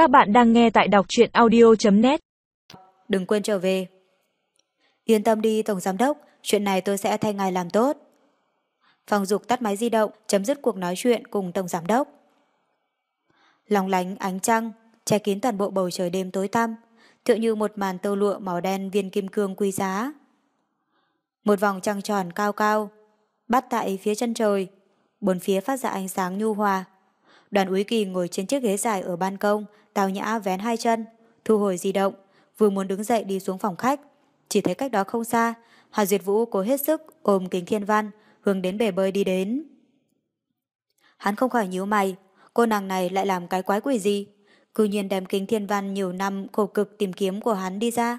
Các bạn đang nghe tại đọc truyện audio.net Đừng quên trở về. Yên tâm đi Tổng Giám Đốc, chuyện này tôi sẽ thay ngài làm tốt. Phòng dục tắt máy di động, chấm dứt cuộc nói chuyện cùng Tổng Giám Đốc. Lòng lánh ánh trăng, che kín toàn bộ bầu trời đêm tối tăm, tựa như một màn tơ lụa màu đen viên kim cương quý giá. Một vòng trăng tròn cao cao, bắt tại phía chân trời, bốn phía phát ra ánh sáng nhu hòa. Đoàn úy kỳ ngồi trên chiếc ghế dài ở ban công, tào nhã vén hai chân, thu hồi di động, vừa muốn đứng dậy đi xuống phòng khách. Chỉ thấy cách đó không xa, Hà Duyệt Vũ cố hết sức ôm kính thiên văn, hướng đến bể bơi đi đến. Hắn không khỏi nhíu mày, cô nàng này lại làm cái quái quỷ gì? Cư nhiên đem kính thiên văn nhiều năm khổ cực tìm kiếm của hắn đi ra.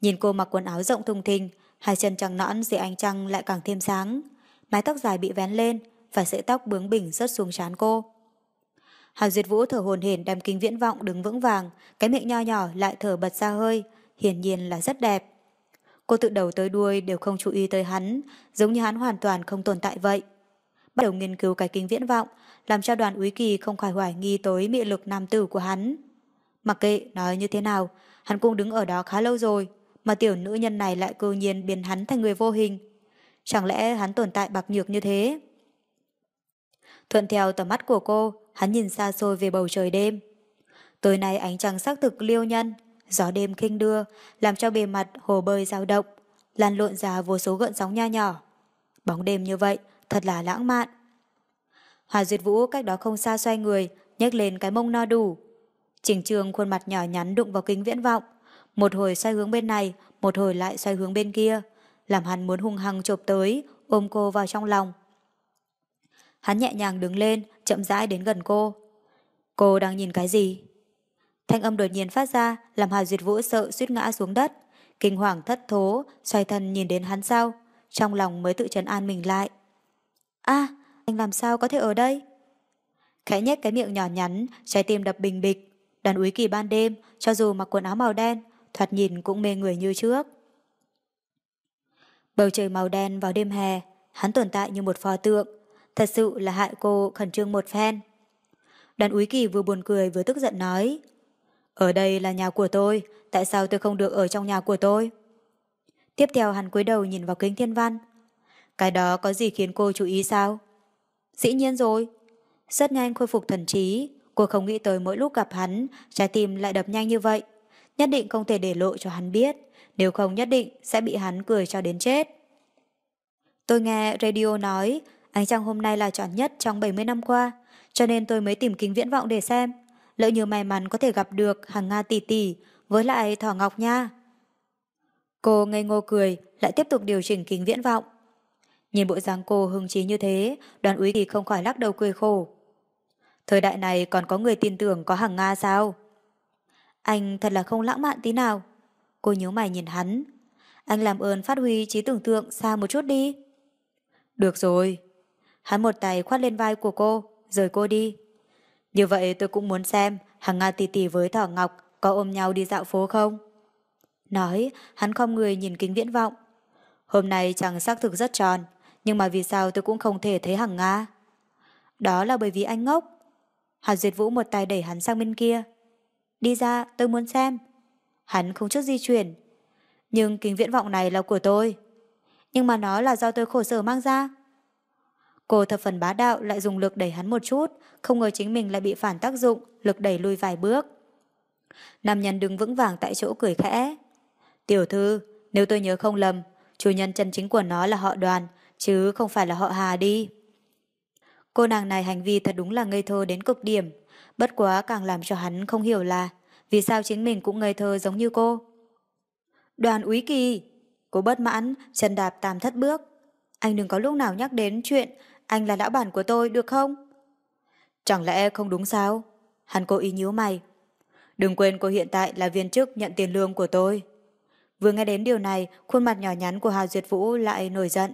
Nhìn cô mặc quần áo rộng thùng thình, hai chân trắng nõn dưới ánh trăng lại càng thêm sáng. Mái tóc dài bị vén lên và sợi tóc bướng bỉnh rớt xuống trán cô. Hàn Duyệt Vũ thở hồn hển đem kính viễn vọng đứng vững vàng, cái miệng nho nhỏ lại thở bật ra hơi, hiển nhiên là rất đẹp. Cô tự đầu tới đuôi đều không chú ý tới hắn, giống như hắn hoàn toàn không tồn tại vậy. Bắt đầu nghiên cứu cái kính viễn vọng, làm cho đoàn úy kỳ không khỏi hoài nghi tới mị lực nam tử của hắn. Mặc kệ nói như thế nào, hắn cũng đứng ở đó khá lâu rồi, mà tiểu nữ nhân này lại cơ nhiên biến hắn thành người vô hình. Chẳng lẽ hắn tồn tại bạc nhược như thế? Thuận theo tầm mắt của cô, hắn nhìn xa xôi về bầu trời đêm. Tối nay ánh trăng sắc thực liêu nhân, gió đêm khinh đưa, làm cho bề mặt hồ bơi dao động, lan lộn ra vô số gợn sóng nha nhỏ. Bóng đêm như vậy, thật là lãng mạn. Hòa Duyệt Vũ cách đó không xa xoay người, nhấc lên cái mông no đủ. Trình trường khuôn mặt nhỏ nhắn đụng vào kính viễn vọng, một hồi xoay hướng bên này, một hồi lại xoay hướng bên kia, làm hắn muốn hung hăng chộp tới, ôm cô vào trong lòng. Hắn nhẹ nhàng đứng lên, chậm rãi đến gần cô. Cô đang nhìn cái gì? Thanh âm đột nhiên phát ra, làm Hà Duyệt Vũ sợ suýt ngã xuống đất. Kinh hoàng thất thố, xoay thân nhìn đến hắn sau, trong lòng mới tự trấn an mình lại. a anh làm sao có thể ở đây? Khẽ nhếch cái miệng nhỏ nhắn, trái tim đập bình bịch. Đàn úy kỳ ban đêm, cho dù mặc quần áo màu đen, thoạt nhìn cũng mê người như trước. Bầu trời màu đen vào đêm hè, hắn tồn tại như một pho tượng, thật sự là hại cô khẩn trương một phen. Đàn úy kỳ vừa buồn cười vừa tức giận nói, ở đây là nhà của tôi, tại sao tôi không được ở trong nhà của tôi? Tiếp theo hắn cúi đầu nhìn vào kính thiên văn. Cái đó có gì khiến cô chú ý sao? Dĩ nhiên rồi. Rất nhanh khôi phục thần trí, cô không nghĩ tới mỗi lúc gặp hắn, trái tim lại đập nhanh như vậy. Nhất định không thể để lộ cho hắn biết, nếu không nhất định sẽ bị hắn cười cho đến chết. Tôi nghe radio nói, ánh trăng hôm nay là chọn nhất trong 70 năm qua, cho nên tôi mới tìm kính viễn vọng để xem. Lỡ như may mắn có thể gặp được hàng Nga tỷ tỷ với lại Thỏ Ngọc nha. Cô ngây ngô cười, lại tiếp tục điều chỉnh kính viễn vọng. Nhìn bộ dáng cô hưng trí như thế, đoàn úy kỳ không khỏi lắc đầu cười khổ. Thời đại này còn có người tin tưởng có hàng Nga sao? Anh thật là không lãng mạn tí nào. Cô nhíu mày nhìn hắn. Anh làm ơn phát huy trí tưởng tượng xa một chút đi. Được rồi. Hắn một tay khoát lên vai của cô, rời cô đi. Như vậy tôi cũng muốn xem hàng Nga tỷ tỷ với Thỏ Ngọc có ôm nhau đi dạo phố không? Nói, hắn không người nhìn kính viễn vọng. Hôm nay chẳng xác thực rất tròn, nhưng mà vì sao tôi cũng không thể thấy hàng Nga? Đó là bởi vì anh ngốc. hàn Duyệt Vũ một tay đẩy hắn sang bên kia. Đi ra, tôi muốn xem. Hắn không chút di chuyển. Nhưng kính viễn vọng này là của tôi. Nhưng mà nó là do tôi khổ sở mang ra. Cô thập phần bá đạo lại dùng lực đẩy hắn một chút, không ngờ chính mình lại bị phản tác dụng, lực đẩy lui vài bước. Nam nhân đứng vững vàng tại chỗ cười khẽ. Tiểu thư, nếu tôi nhớ không lầm, chủ nhân chân chính của nó là họ đoàn, chứ không phải là họ Hà đi. Cô nàng này hành vi thật đúng là ngây thơ đến cực điểm, bất quá càng làm cho hắn không hiểu là vì sao chính mình cũng ngây thơ giống như cô. Đoàn úy kỳ, cô bất mãn, chân đạp tam thất bước. Anh đừng có lúc nào nhắc đến chuyện anh là lão bản của tôi được không? Chẳng lẽ không đúng sao? Hắn cố ý nhíu mày. Đừng quên cô hiện tại là viên chức nhận tiền lương của tôi. Vừa nghe đến điều này, khuôn mặt nhỏ nhắn của Hà Duyệt Vũ lại nổi giận.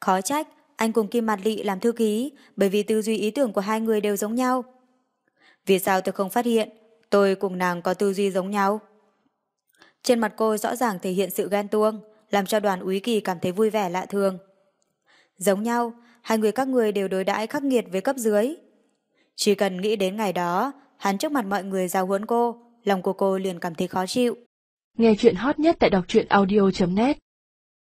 Khó trách, anh cùng Kim Mạt Lị làm thư ký bởi vì tư duy ý tưởng của hai người đều giống nhau. Vì sao tôi không phát hiện tôi cùng nàng có tư duy giống nhau? Trên mặt cô rõ ràng thể hiện sự ghen tuông, làm cho đoàn úy kỳ cảm thấy vui vẻ lạ thường. Giống nhau, hai người các người đều đối đãi khắc nghiệt với cấp dưới. Chỉ cần nghĩ đến ngày đó, hắn trước mặt mọi người giao huấn cô, lòng của cô liền cảm thấy khó chịu. Nghe chuyện hot nhất tại đọc truyện audio.net